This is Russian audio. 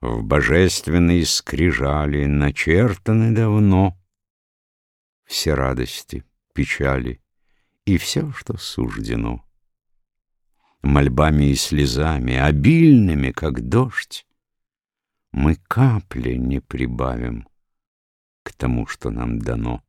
В божественной скрижали начертаны давно Все радости, печали и все, что суждено. Мольбами и слезами, обильными, как дождь, Мы капли не прибавим к тому, что нам дано.